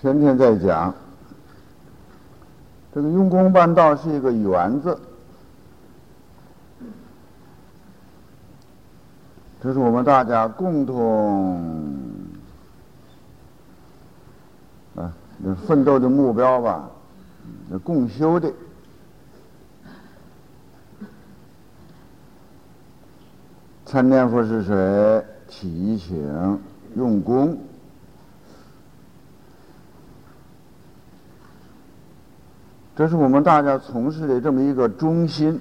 天天在讲，这个用功办道是一个原则，这是我们大家共同啊奋斗的目标吧，共修的。参念佛是谁，提醒用功。这是我们大家从事的这么一个中心，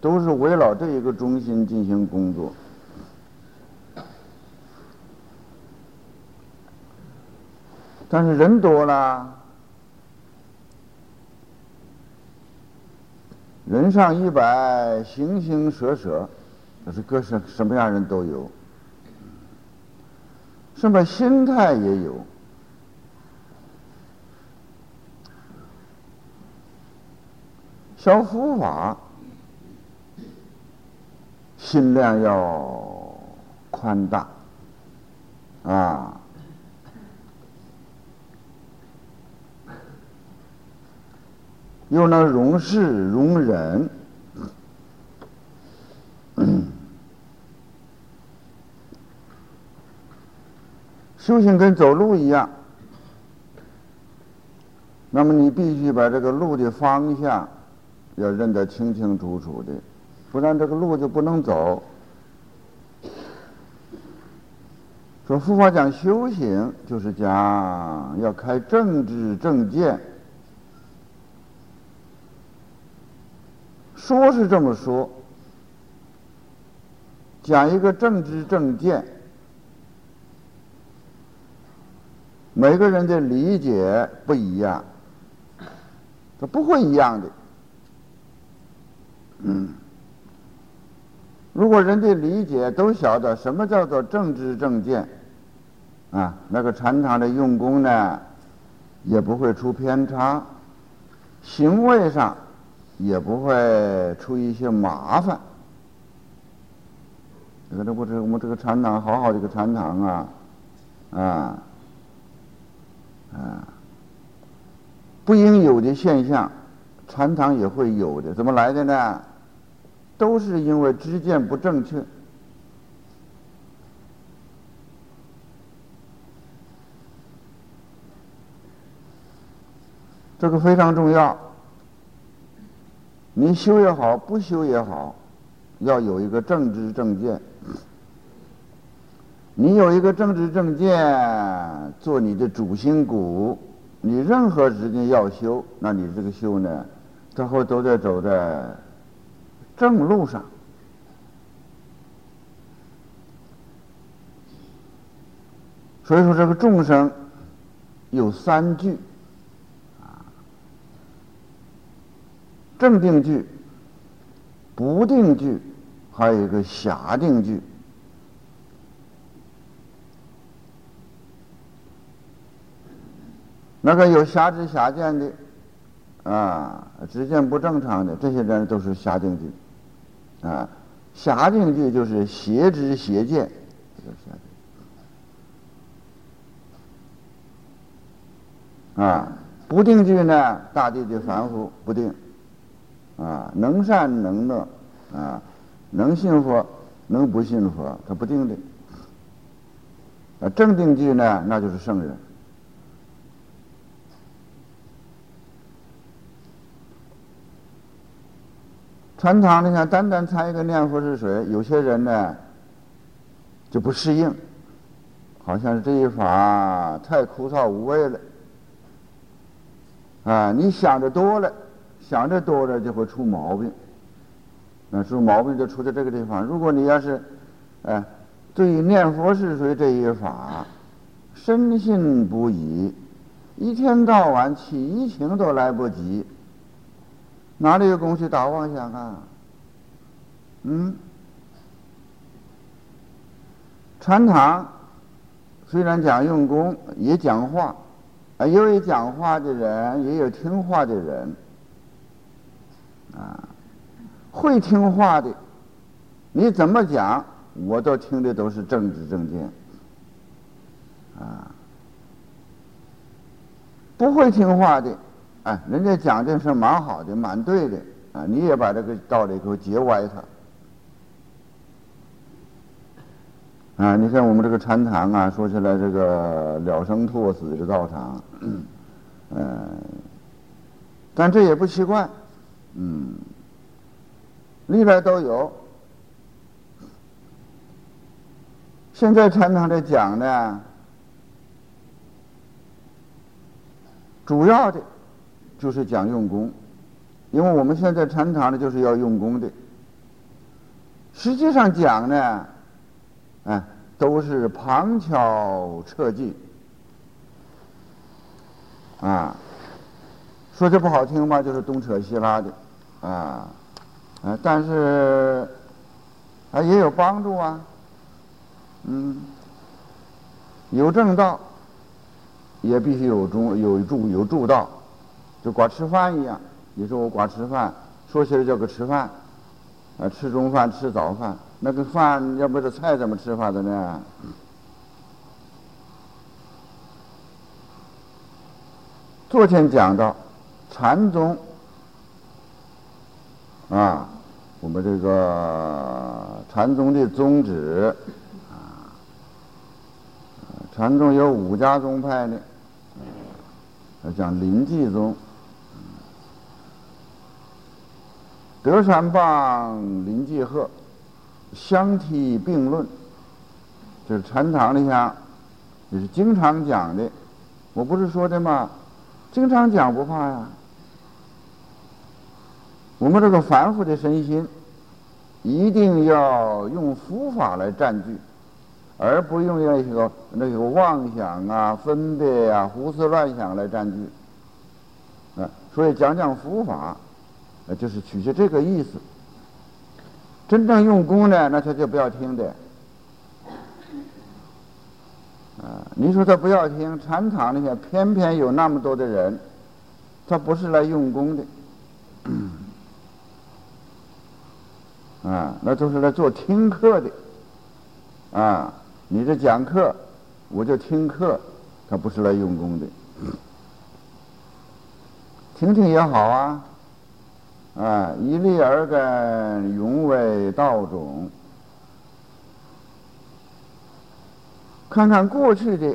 都是围绕这一个中心进行工作。但是人多了，人上一百，形形色色，这是各什什么样人都有，什么心态也有。小佛法，心量要宽大啊，又能容事容人，修行跟走路一样，那么你必须把这个路的方向。要认得清清楚楚的，不然这个路就不能走。说佛法讲修行，就是讲要开正知正见。说是这么说，讲一个正知正见，每个人的理解不一样，这不会一样的。嗯，如果人的理解都晓得什么叫做正知正见，啊，那个禅堂的用功呢，也不会出偏差，行为上也不会出一些麻烦。这个这不是我们这个禅堂好好的一个禅堂啊，啊，啊，不应有的现象。禅堂也会有的，怎么来的呢？都是因为知见不正确。这个非常重要。你修也好，不修也好，要有一个正知正见。你有一个正知正见，做你的主心骨。你任何时间要修，那你这个修呢？最后都在走在正路上，所以说这个众生有三句啊：正定句、不定句，还有一个狭定句。那个有狭知狭见的。啊，知见不正常的这些人都是狭定句，啊，狭定句就是邪知邪见，啊，不定句呢，大地的凡夫不定，啊，能善能恶，啊，能信佛能不信佛，他不定的，啊，正定句呢，那就是圣人。传堂你看，单单参一个念佛是水，有些人呢就不适应，好像是这一法太枯燥无味了。啊，你想的多了，想的多了就会出毛病。那出毛病就出在这个地方。如果你要是，哎，对于念佛是谁这一法深信不疑，一天到晚起情都来不及。哪里有功夫打妄想啊？嗯，禅堂虽然讲用功，也讲话，啊，有讲话的人，也有听话的人，啊，会听话的，你怎么讲，我都听的都是正直正见，啊，不会听话的，哎，人家讲的是蛮好的，蛮对的，啊，你也把这个道理给我截歪它。啊，你看我们这个禅堂啊，说起来这个了生托死的道场，嗯，但这也不奇怪，嗯，历来都有。现在禅堂在讲呢。主要的，就是讲用功，因为我们现在禅堂呢就是要用功的。实际上讲呢，哎，都是旁敲侧击，啊，说这不好听吧，就是东扯西拉的，啊，啊，但是啊也有帮助啊，嗯，有正道。也必须有中有助有助道，就光吃饭一样。你说我光吃饭，说起来叫个吃饭，啊，吃中饭吃早饭，那个饭要不这菜怎么吃法的呢？昨天讲到禅宗，啊，我们这个禅宗的宗旨，啊，禅宗有五家宗派呢。讲临济宗，德山棒、临济鹤相提并论，就是禅堂里向也是经常讲的。我不是说的吗？经常讲不怕呀。我们这个凡夫的身心，一定要用佛法来占据。而不用那个那个妄想啊、分别啊、胡思乱想来占据，啊，所以讲讲佛法，呃，就是取些这个意思。真正用功呢，那他就不要听的，啊，你说他不要听，禅堂里面偏偏有那么多的人，他不是来用功的，啊，那都是来做听课的，啊。你这讲课，我就听课，他不是来用功的，听听也好啊，啊，一粒而根，永为道种。看看过去的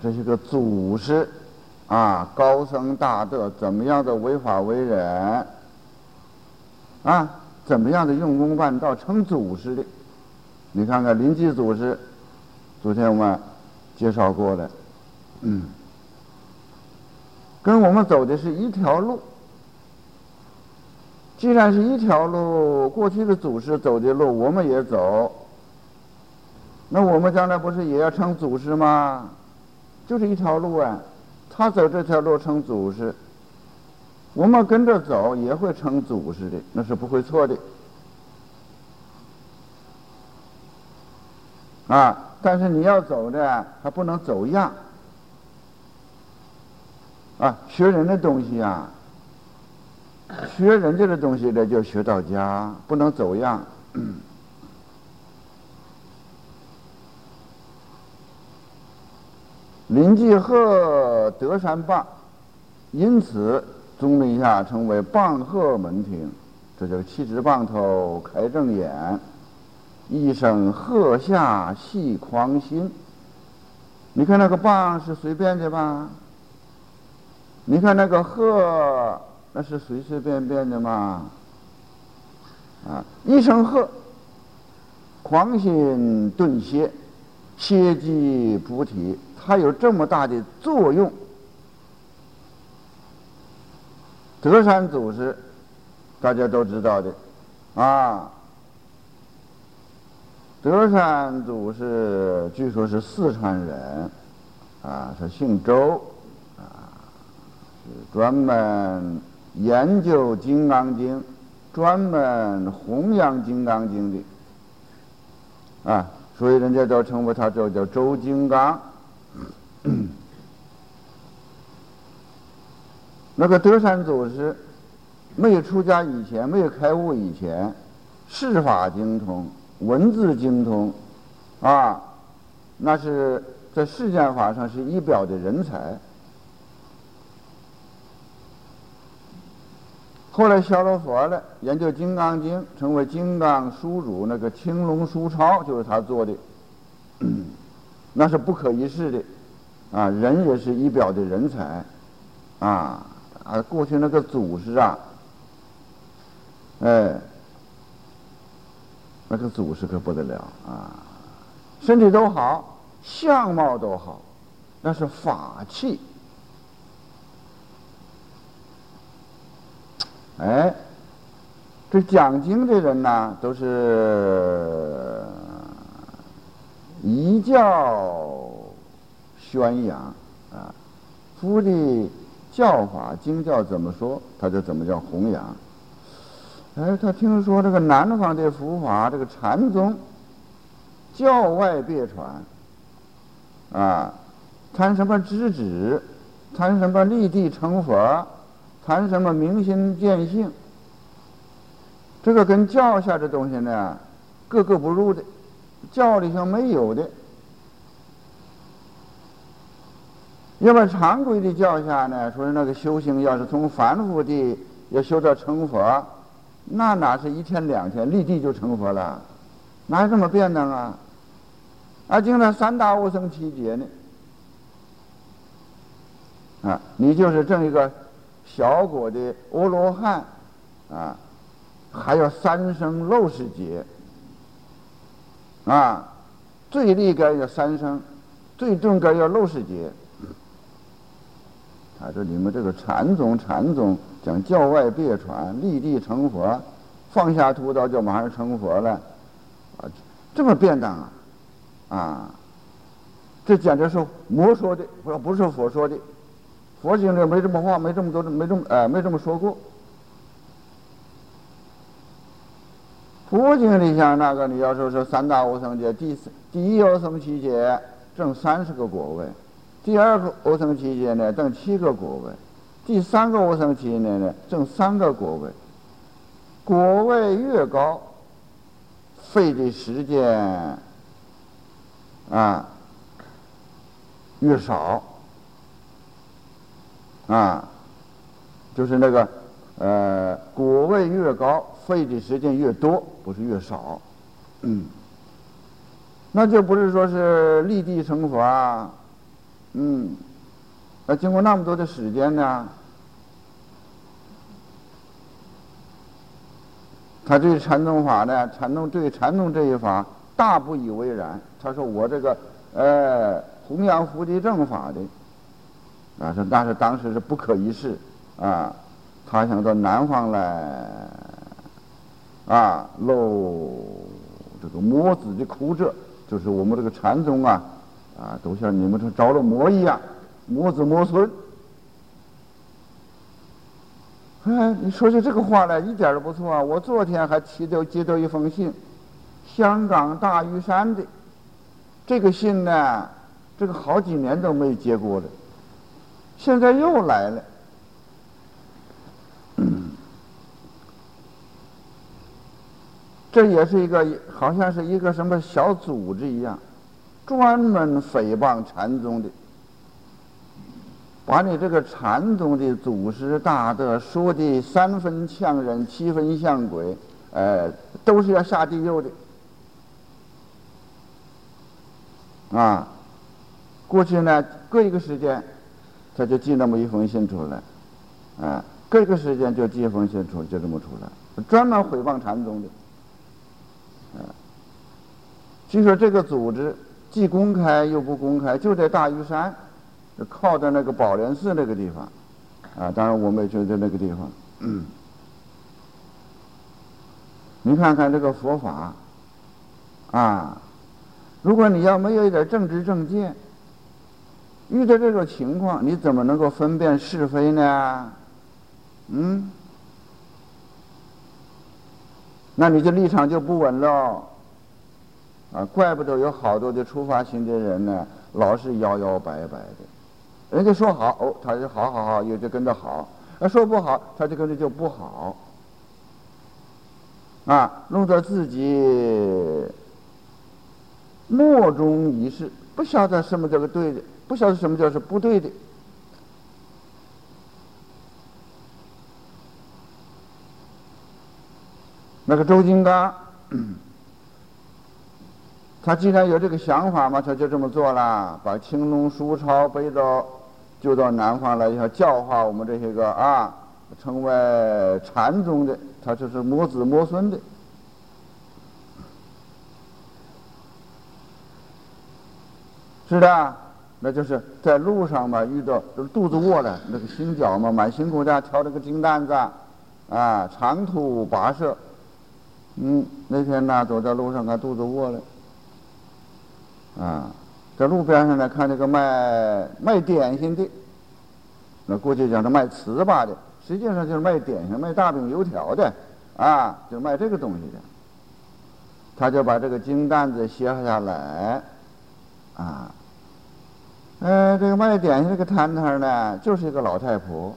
这些个祖师，啊，高僧大德怎么样的为法为人，啊，怎么样的用功办道成祖师的？你看看临济祖师。昨天我们介绍过了，嗯，跟我们走的是一条路。既然是一条路，过去的祖师走的路，我们也走，那我们将来不是也要成祖师吗？就是一条路啊，他走这条路成祖师，我们跟着走也会成祖师的，那是不会错的，啊。但是你要走的还不能走样啊！学人的东西啊，学人家的东西呢，就学到家，不能走样。林继鹤德山棒，因此宗门下称为棒鹤门庭，这叫七支棒头开正眼。一声鹤下戏狂心，你看那个棒是随便的吧？你看那个鹤，那是随随便便的吗？啊，一声喝，狂心顿歇，歇即菩提，它有这么大的作用。德山祖师，大家都知道的，啊。德山祖师据说是四川人，啊，他姓周，啊，是专门研究《金刚经》，专门弘扬《金刚经》的，啊，所以人家都称呼他叫叫周金刚。那个德山祖师没有出家以前，没有开悟以前，世法精通。文字精通，啊，那是在世间法上是一表的人才，后来消了佛了，研究《金刚经》，成为金刚书主，那个青龙书抄就是他做的，那是不可一世的，啊，人也是一表的人才，啊啊，过去那个祖师啊，哎，那个祖师可不得了啊，身体都好，相貌都好，那是法器。哎，这讲经的人呢，都是一教宣扬啊，佛的教法经教怎么说，他就怎么叫弘扬。哎，他听说这个南方的佛法，这个禅宗教外别传啊，谈什么知止，谈什么立地成佛。谈什么明心见性？这个跟教下的东西呢，格格不入的，教里头没有的。要么常规的教下呢，说那个修行要是从凡夫的要修到成佛，那哪是一天两天立地就成佛了？哪有这么变当啊？啊，经常三大无生七劫呢。啊，你就是这一个。小果的阿罗汉，啊，还有三生六世劫，啊，最厉害要三生，最重该要六世劫。他说：“你们这个禅宗，禅宗讲教外别传，立地成佛，放下屠刀就马上成佛了，啊，这么便当啊，啊，这简直是魔说的，不不是佛说的。”佛经里没这么话，没这么多，没这么哎，没这么说过。佛经里像那个，你要说是三大无生劫，第第一阿僧祇劫挣三十个果位，第二个阿僧祇劫呢挣七个果位，第三个阿僧祇劫呢挣三个果位。果位越高，费的时间啊越少。啊，就是那个，呃，果位越高，费的时间越多，不是越少，嗯，那就不是说是立地成佛啊，嗯，那经过那么多的时间呢，他对禅宗法呢，禅宗对禅宗这一法大不以为然。他说我这个，呃，弘扬佛的正法的。啊，是，但是当时是不可一世，啊，他想到南方来，啊，露这个魔子的苦者，就是我们这个禅宗啊，啊，都像你们这着了魔一样，魔子魔孙。哎，你说起这个话来，一点都不错啊！我昨天还接到接到一封信，香港大屿山的，这个信呢，这个好几年都没接过了。现在又来了，这也是一个好像是一个什么小组织一样，专门诽谤禅宗的，把你这个禅宗的祖师大德说的三分像人，七分像鬼，呃，都是要下地狱的，啊，过去呢，隔一个时间。他就寄那么一封信出来，啊，隔个时间就寄一封信出来，就这么出来，专门诽谤禅宗的，啊，据说这个组织既公开又不公开，就在大屿山，靠在那个宝莲寺那个地方，啊，当然我们也就在那个地方，嗯，你看看这个佛法，啊，如果你要没有一点正知正见。遇到这种情况，你怎么能够分辨是非呢？嗯，那你的立场就不稳喽。啊，怪不得有好多的出发型的人呢，老是摇摇摆摆的。人家说好，哦，他就好好好，也就跟着好；啊，说不好，他就跟着就不好。啊，弄得自己莫衷一是，不晓得什么叫个对的。不晓得什么叫是不对的，那个周金刚，他既然有这个想法嘛，他就这么做了，把青龙书抄背到，就到南方来，要教化我们这些个啊，成为禅宗的，他就是母子母孙的。是的，那就是在路上嘛，遇到就是肚子饿了，那个行脚嘛，蛮辛苦的，挑这个金担子，啊，长途跋涉。嗯，那天呢，走在路上，看肚子饿了，啊，在路边上呢，看那个卖卖点心的，那过去讲是卖糍粑的，实际上就是卖点心、卖大饼、油条的，啊，就卖这个东西的。他就把这个金担子卸下来，啊。呃，这个卖点心这个摊摊呢，就是一个老太婆。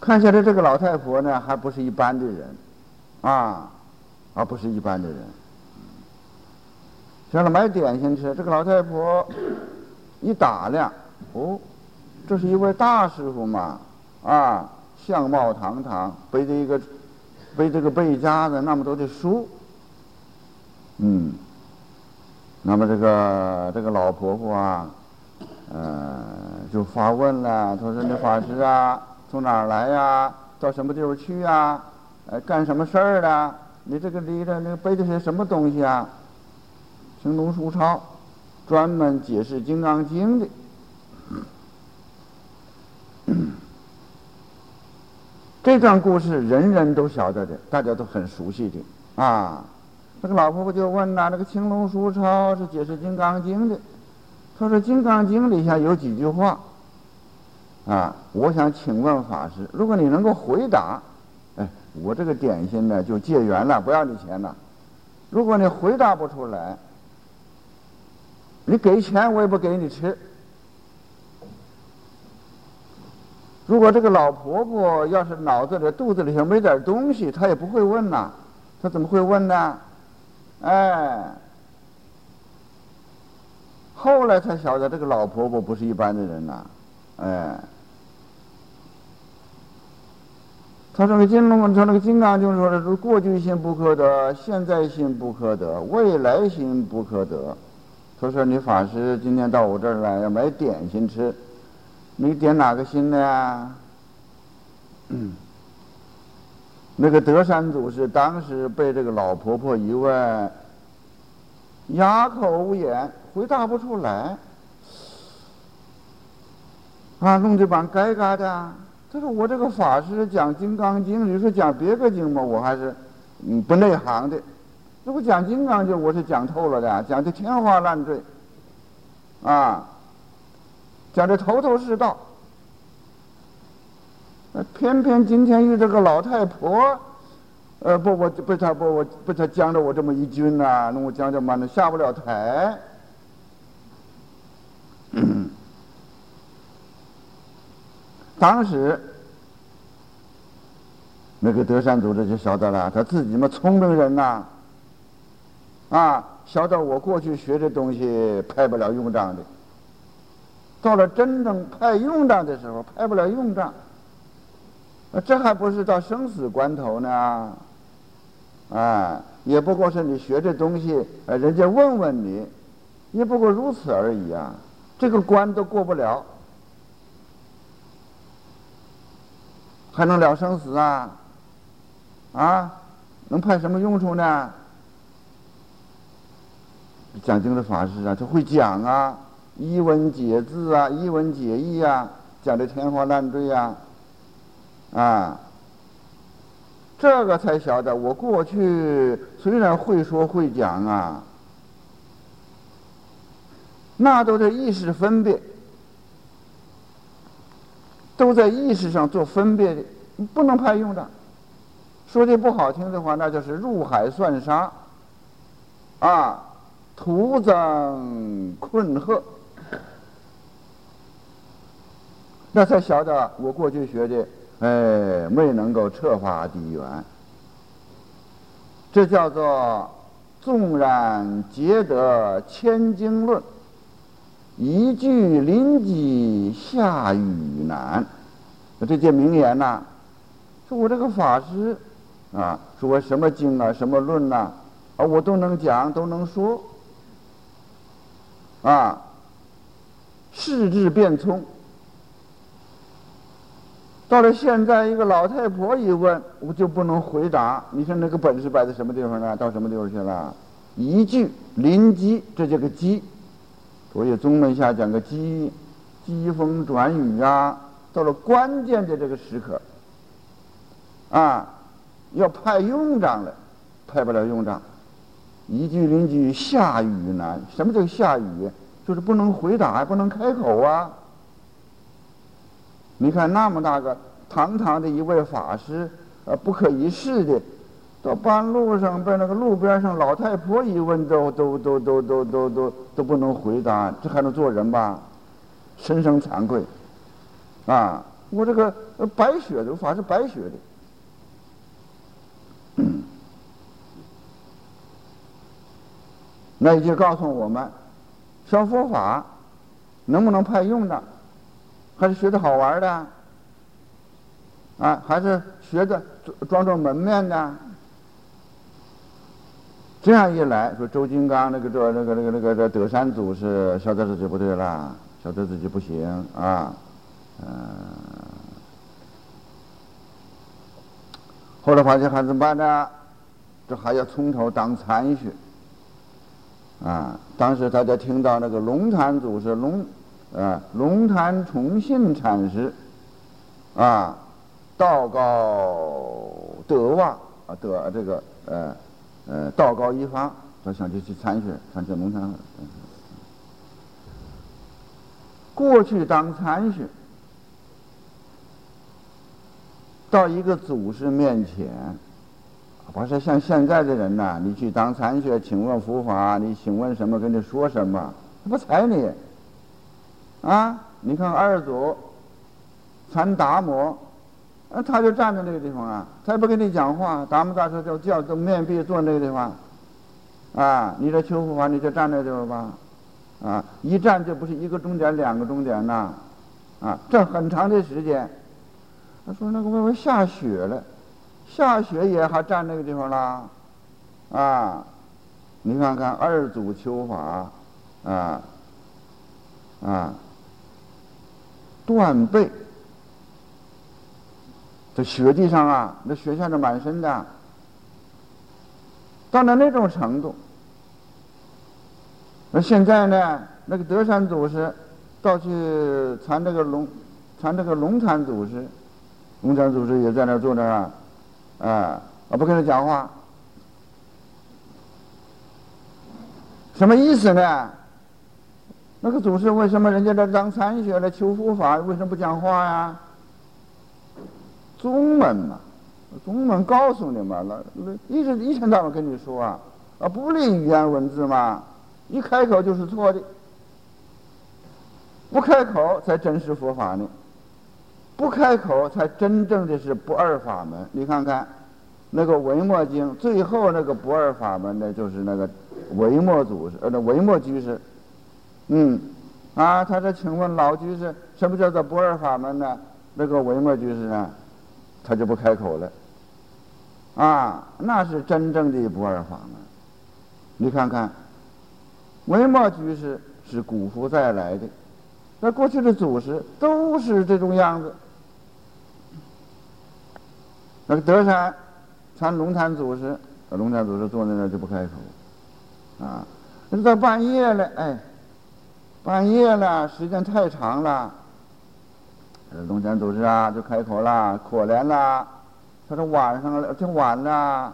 看下来这个老太婆呢，还不是一般的人，啊，而不是一般的人。上来买点心吃，这个老太婆一打量，哦，这是一位大师傅嘛，啊，相貌堂堂，背着一个背这个背夹子，那么多的书。嗯，那么这个这个老婆婆啊，呃，就发问了。她说：“你法师啊，从哪儿来呀？到什么地方去呀？呃，干什么事儿的？你这个里头那个背的是什么东西啊？”青龙书抄，专门解释《金刚经》的。这段故事人人都晓得的，大家都很熟悉的啊。这个老婆婆就问呐：“那个青龙书抄是解释《金刚经》的，他说《金刚经》里下有几句话，啊，我想请问法师，如果你能够回答，哎，我这个点心呢就借缘了，不要你钱了。如果你回答不出来，你给钱我也不给你吃。如果这个老婆婆要是脑子里、肚子里头没点东西，她也不会问呐，她怎么会问呢？”哎，后来才晓得这个老婆婆不是一般的人呐，哎，他说个金龙，他那个金刚经说的是过去心不可得，现在心不可得，未来心不可得。他说你法师今天到我这儿来要买点心吃，你点哪个心呢？那个德山祖师当时被这个老婆婆一问，哑口无言，回答不出来，啊，弄得般尴尬的。他说：“我这个法师讲《金刚经》，你说讲别个经嘛，我还是嗯不内行的。如果讲《金刚经》，我是讲透了的，讲的天花乱坠，啊，讲的头头是道。”偏偏今天遇到个老太婆，呃，不，我被他不，我被他讲着我这么一军呐，那我讲讲嘛，那下不了台。当时，那个德善组织就晓得了，他自己嘛聪明人呐，啊，晓得我过去学这东西派不了用场的，到了真正派用场的时候，派不了用场。这还不是到生死关头呢，啊，也不过是你学这东西，呃，人家问问你，也不过如此而已啊，这个关都过不了，还能了生死啊？啊，能派什么用处呢？讲经的法师啊，他会讲啊，一文解字啊，一文解义啊，讲的天花乱坠啊。啊，这个才晓得，我过去虽然会说会讲啊，那都在意识分别，都在意识上做分别的，不能派用的。说的不好听的话，那就是入海算沙，啊，徒增困惑。那才晓得我过去学的。哎，没能够彻法底缘，这叫做纵然皆得千经论，一句临机下雨难。那这些名言呢，说我这个法师啊，说我什么经啊，什么论呐，啊，我都能讲，都能说，啊，世智变聪。到了现在，一个老太婆一问，我就不能回答。你说那个本事摆在什么地方呢？到什么地方去了？一句临机，这叫个机。所以宗门下讲个机，机风转雨啊。到了关键的这个时刻，啊，要派用场了，派不了用场。一句临机下雨难。什么叫下雨？就是不能回答，不能开口啊。你看那么大个堂堂的一位法师呃不可一世的到半路上被那个路边上老太婆一问都都都都都都都都不能回答这还能做人吧？深深惭愧。啊我这个白雪的我法是白雪的。那也就告诉我们说佛法能不能派用的还是学的好玩的，啊，还是学的装装门面的。这样一来说，周金刚那个这那个那个那个这德山祖师晓得自己不对了，晓得自己不行啊，嗯。后来发现还怎么办呢？这还要从头当参学，啊，当时大家听到那个龙潭祖师龙。啊，龙潭崇信禅师，啊，道高德望啊，德这个呃呃道高一方，他想去去参学，参去龙潭。过去当参学，到一个祖师面前，不是像现在的人呐，你去当参学，请问佛法，你请问什么，跟你说什么，他不睬你。啊，你看二祖传达摩，啊，他就站在那个地方啊，他也不跟你讲话。达摩大师就叫，就面壁坐那个地方，啊，你这求佛法，你就站那地方吧，啊，一站就不是一个钟点，两个钟点呐，啊，这很长的时间。他说那个外面下雪了，下雪也还站那个地方啦，啊，你看看二祖求法，啊，啊。断背，在雪地上啊，那雪下的满身的，到了那种程度。那现在呢，那个德山祖师，到去传这个龙，传这个龙潭祖师，龙潭祖师也在那坐那啊，啊，我不跟他讲话，什么意思呢？那个祖师为什么人家在当参学来求佛法，为什么不讲话呀？宗门嘛，宗门告诉你嘛，那那一直一天到晚跟你说啊，啊不利语言文字嘛，一开口就是错的，不开口才真实佛法呢，不开口才真正的是不二法门。你看看，那个维摩经最后那个不二法门呢，就是那个维摩祖师，呃，那维摩居士。嗯，啊，他说：“请问老居士，什么叫做不二法门呢？”那个维摩居士啊，他就不开口了。啊，那是真正的不二法门。你看看，维摩居士是古佛再来的，那过去的祖师都是这种样子。那个德山参龙潭祖师，龙潭祖师坐在那就不开口，啊，那到半夜了，哎。半夜了，时间太长了。龙泉祖师啊，就开口了，可怜了。他说：“晚上了，这晚了，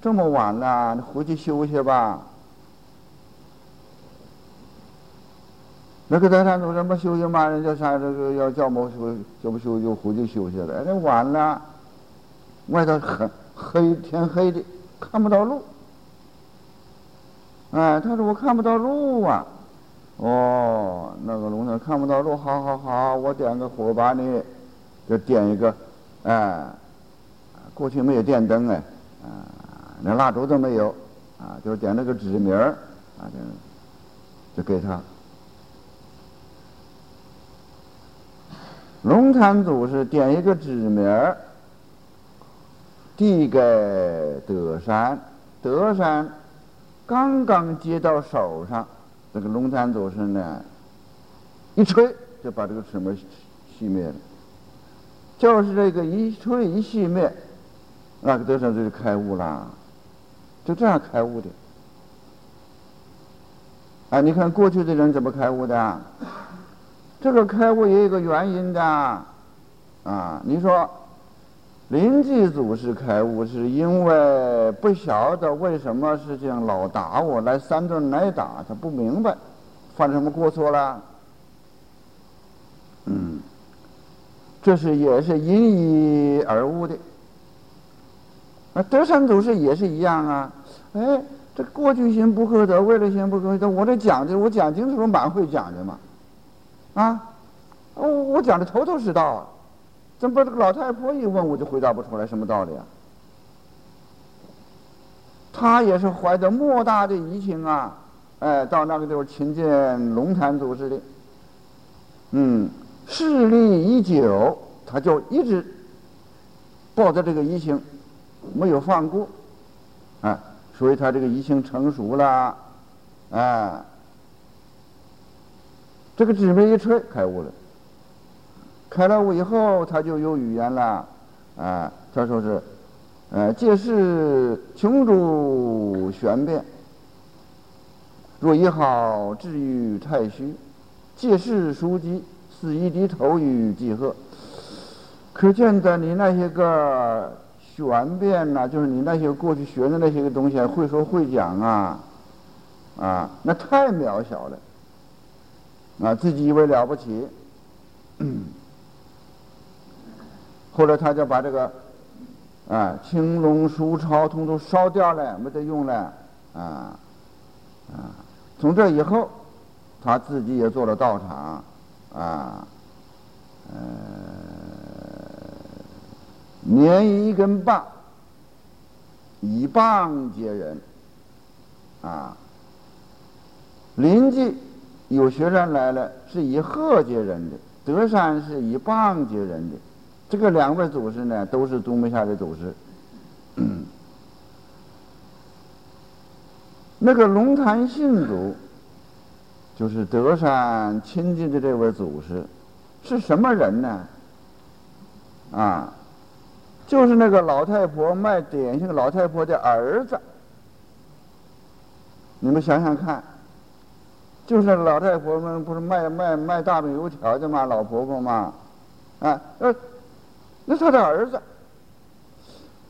这么晚了，你回去休息吧。”那个德山祖师不休息嘛？人家啥这个要叫我休，叫不休就回去休息了。那晚了，外头很黑，天黑的，看不到路。哎，他说：“我看不到路啊。”哦，那个龙呢看不到路，好好好，我点个火把你，就点一个，哎，过去没有电灯哎，啊，连蜡烛都没有，啊，就点那个纸名儿，啊，就就给他，龙潭组是点一个纸名儿，递给德山，德山刚刚接到手上。这个龙潭祖师呢，一吹就把这个纸门熄灭了，就是这个一吹一熄灭，那个德胜就开悟了，就这样开悟的。啊，你看过去的人怎么开悟的？这个开悟也有个原因的，啊，你说临济祖师开悟是因为不晓得为什么事情老打我，来三顿挨打，他不明白，犯什么过错了？嗯，这是也是因一而悟的。啊，德山祖师也是一样啊，哎。这过去心不可得，未来心不可得。我这讲的，我讲经的时候蛮会讲的嘛，啊，我我讲的头头是道，怎么把这个老太婆一问，我就回答不出来什么道理啊？他也是怀着莫大的疑情啊，哎，到那个地方亲见龙潭祖师的，嗯，势力已久，他就一直抱着这个疑情，没有放过，啊。所以他这个疑情成熟了，啊，这个纸媒一吹开悟了，开了悟以后他就有语言了，啊，他说是，呃，借势穷诸玄变，若一好治愈太虚，借势书籍，似一低头于几何，可见的你那些个。玄变呐，就是你那些过去学的那些个东西，会说会讲啊，啊，那太渺小了，啊，自己以为了不起。嗯，后来他就把这个，啊，青龙书抄通通烧掉了，没得用了，啊，啊，从这以后，他自己也做了道场，啊，嗯。捻一根棒，以棒接人，啊，邻居有学生来了，是以鹤接人的；德山是以棒接人的。这个两位祖师呢，都是东门下的祖师。那个龙潭信祖，就是德山亲近的这位祖师，是什么人呢？啊？就是那个老太婆卖点心，老太婆的儿子。你们想想看，就是老太婆们不是卖卖卖大饼油条的吗？老婆婆嘛，啊，呃，那他的儿子，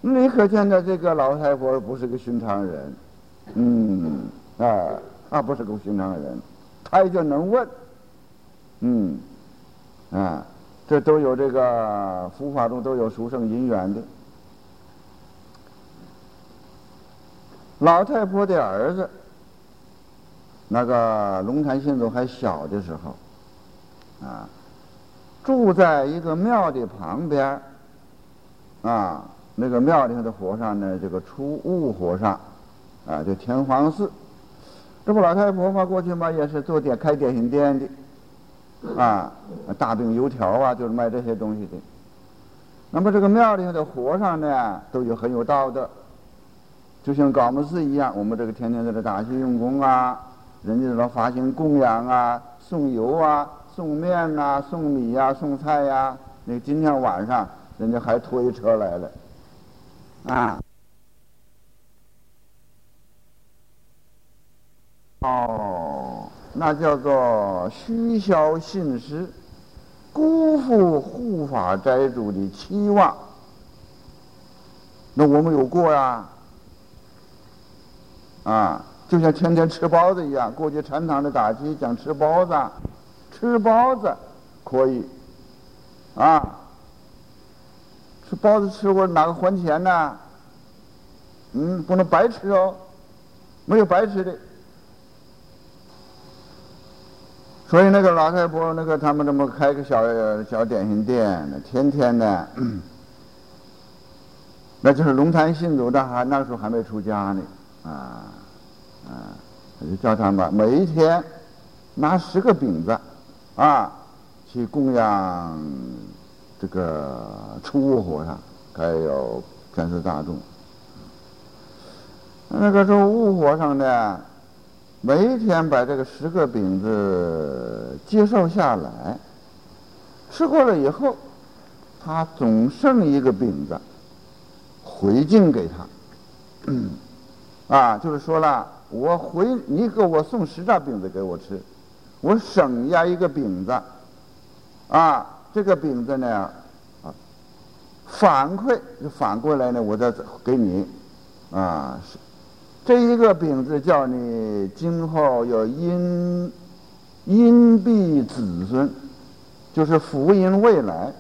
你可见的这个老太婆不是个寻常人，嗯，啊，她不是个寻常人，她也就能问，嗯，啊。这都有这个佛法中都有殊胜因缘的。老太婆的儿子，那个龙潭信祖还小的时候，啊，住在一个庙的旁边啊，那个庙里头的和尚呢，这个出悟和尚，啊，就天皇寺。这不老太婆嘛，过去嘛也是做点开点心店的。啊，大饼油条啊，就是卖这些东西的。那么这个庙里头的和尚呢，都有很有道德，就像高木寺一样，我们这个天天在这大喜用功啊，人家这发行供养啊，送油啊，送面呐，送米呀，送菜呀。那今天晚上人家还拖一车来了，啊。哦。那叫做虚销信实，辜负护法斋主的期望。那我们有过呀，啊，就像天天吃包子一样。过去禅堂的打击讲吃包子，吃包子可以，啊，吃包子吃过哪个还钱呢？嗯，不能白吃哦，没有白吃的。所以那个老太婆，那个他们这么开个小小点心店，天天的，那就是龙潭信祖，的，还那时候还没出家呢，啊啊，就叫他们每一天拿十个饼子，啊，去供养这个初悟和尚，还有全是大众。那个初悟和尚呢，每天把这个十个饼子接受下来，吃过了以后，他总剩一个饼子回敬给他，啊，就是说了，我回你给我送十张饼子给我吃，我省下一个饼子。啊，这个饼子呢，啊，反馈反过来呢，我再给你，啊，这一个饼子叫你今后要荫荫庇子孙，就是福荫未来，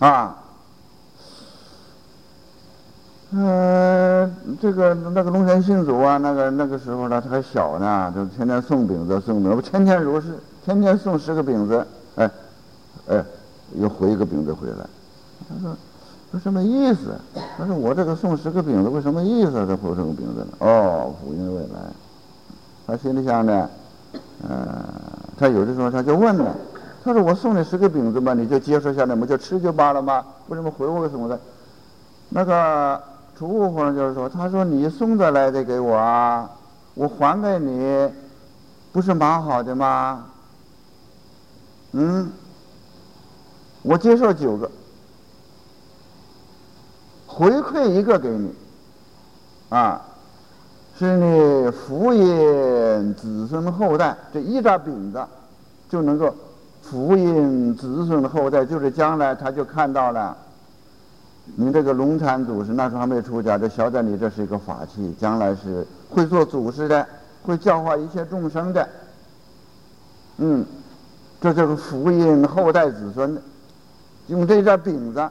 啊。嗯，这个那个龙泉信祖啊，那个那个时候呢，他还小呢，就天天送饼子送饼子，天天如是，天天送十个饼子，哎，哎，又回一个饼子回来。他说，说什么意思？他说我这个送十个饼子，为什么意思？他回这个饼子呢？哦，福音未来。他心里想呢，嗯，他有的时候他就问了，他说我送你十个饼子嘛，你就接受下来嘛，就吃就罢了嘛，为什么回我个什么的？那个。楚悟和尚就是说：“他说你送的来的给我啊，我还给你，不是蛮好的吗？嗯，我接受九个，回馈一个给你，啊，是你福荫子孙后代这一扎饼子，就能够福荫子孙后代，就是将来他就看到了。”你这个龙禅祖师那时候还没出家，就晓得你这是一个法器，将来是会做祖师的，会教化一切众生的。嗯，这就是福荫后代子孙的，用这张饼子。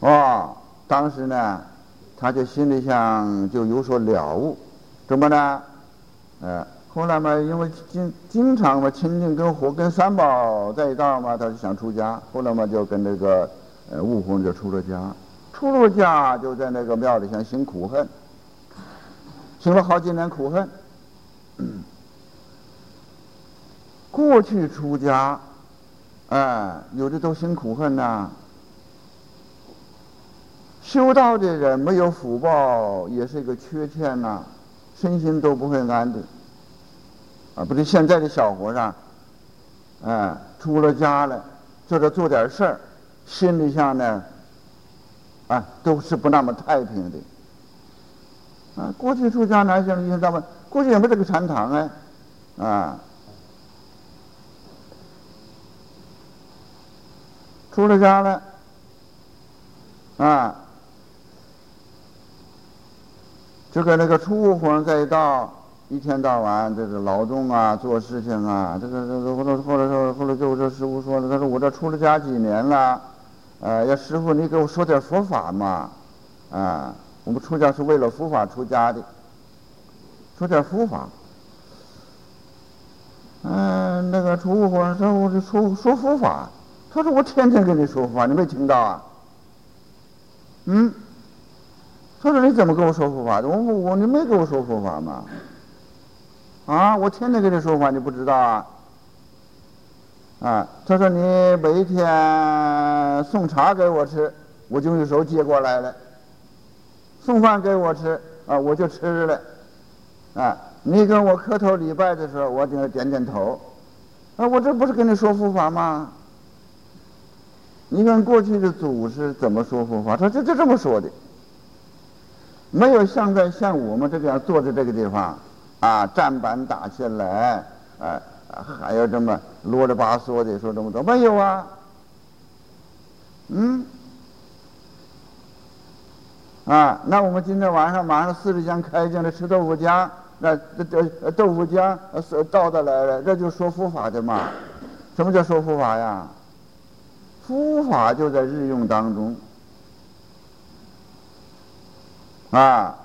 哦，当时呢，他就心里想就有所了悟，怎么呢？呃。后来嘛，因为经经常嘛亲近跟佛跟三宝在一道嘛，他就想出家。后来嘛，就跟那个呃悟空就出了家。出了家就在那个庙里想行苦恨，行了好几年苦恨。过去出家，哎，有的都行苦恨呐。修道的人没有福报，也是一个缺欠呐，身心都不会安的。啊，不是现在的小和尚，哎，出了家了，就是做点事儿，心里上呢，啊，都是不那么太平的。啊，过去出家哪像现在嘛？过去也没这个禅堂哎，啊，出了家了，啊，就跟那个出悟和尚在一。天到晚这个劳动啊，做事情啊，这个这个后来后来后来就这师傅说了，他说我这出了家几年了，呃，要师傅你给我说点佛法嘛，啊，我们出家是为了佛法出家的，说点佛法。嗯，那个出悟和尚说说说佛法，他说我天天跟你说佛法，你没听到啊？嗯，他说你怎么跟我说佛法的？我我你没跟我说佛法吗？啊！我天天跟你说话，你不知道啊？啊！他说你每天送茶给我吃，我就用手接过来了；送饭给我吃，啊，我就吃了。啊！你跟我磕头礼拜的时候，我就点点头。啊！我这不是跟你说佛法吗？你看过去的祖师怎么说佛法？他就就这么说的，没有像在像我们这个样坐在这个地方。啊，站板打下来，啊，还有这么啰里吧嗦的说这么多，没有啊？嗯，啊，那我们今天晚上马上四十香开进来吃豆腐浆，那这这豆腐浆是倒的来了，这就是说佛法的嘛？什么叫说佛法呀？佛法就在日用当中，啊，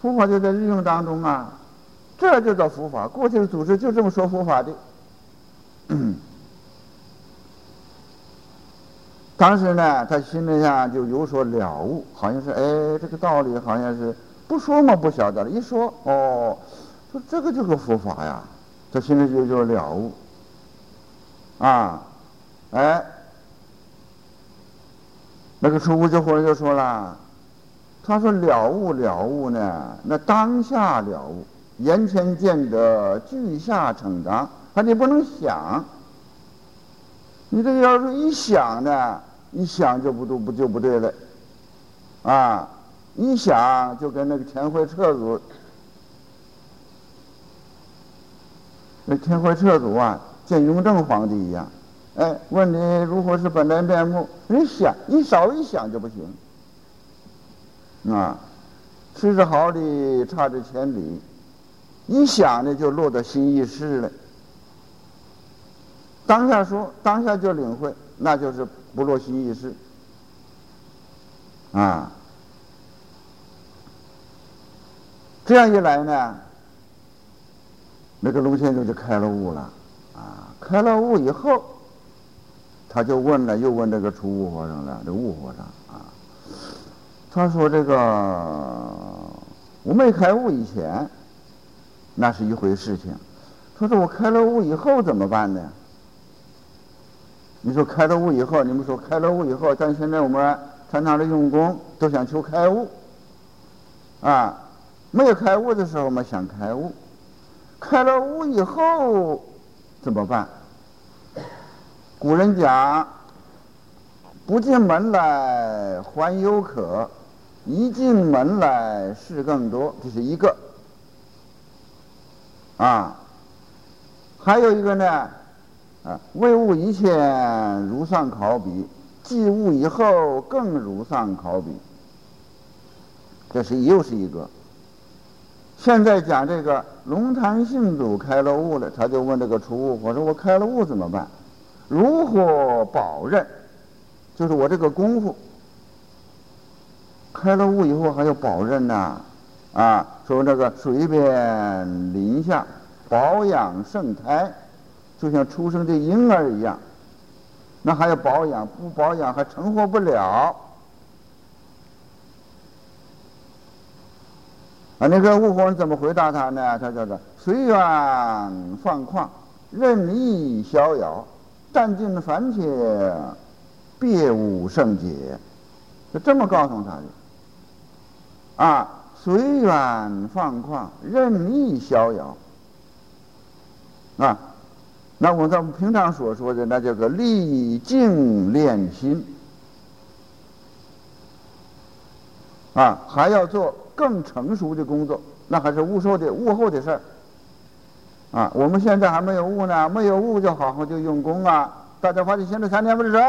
佛法就在日用当中啊。这就叫佛法。过去的祖师就这么说佛法的。当时呢，他心里上就有所了悟，好像是哎，这个道理好像是不说嘛不晓得，一说哦，说这个就是佛法呀，他心里就就了悟啊，哎，那个初悟就或者就说了，他说了悟了悟呢，那当下了悟，眼前见得，具下承当，他你不能想，你这个要是一想呢，一想就不都不就不对了，啊，一想就跟那个天慧彻祖。那天慧彻祖啊，见雍正皇帝一样，哎，问你如何是本来面目？你想，你稍微想就不行，啊，失之毫厘，差之千里，一想呢就落到心意识了。当下说，当下就领会，那就是不落心意识，啊，这样一来呢。那个龙先生就开了悟了，啊，开了悟以后，他就问了，又问这个出悟和尚了，这悟和尚啊，他说：“这个我没开悟以前，那是一回事情。他说我开了悟以后怎么办呢？你说开了悟以后，你们说开了悟以后，但现在我们常常的用功都想求开悟，啊，没有开悟的时候嘛，想开悟。”开了悟以后怎么办？古人讲：“不进门来还有可，一进门来事更多。”这是一个啊。还有一个呢，啊，未悟以前如丧考妣，既悟以后更如丧考妣。这是又是一个。现在讲这个龙潭信祖开了悟了，他就问这个出悟，我说我开了悟怎么办？如何保任？就是我这个功夫开了悟以后还要保任呢，啊说那个水边林下保养圣胎，就像出生的婴儿一样，那还要保养，不保养还成活不了。啊，那个悟空怎么回答他呢？他叫做随缘放旷，任意逍遥，但尽凡切，别无圣解。就这么告诉他的。啊，随缘放旷，任意逍遥。啊，那我们平常所说的那叫个历静练心。啊，还要做。更成熟的工作，那还是悟受的悟后的事儿。啊，我们现在还没有悟呢，没有悟就好好就用功啊。大家发现现在三天不是说，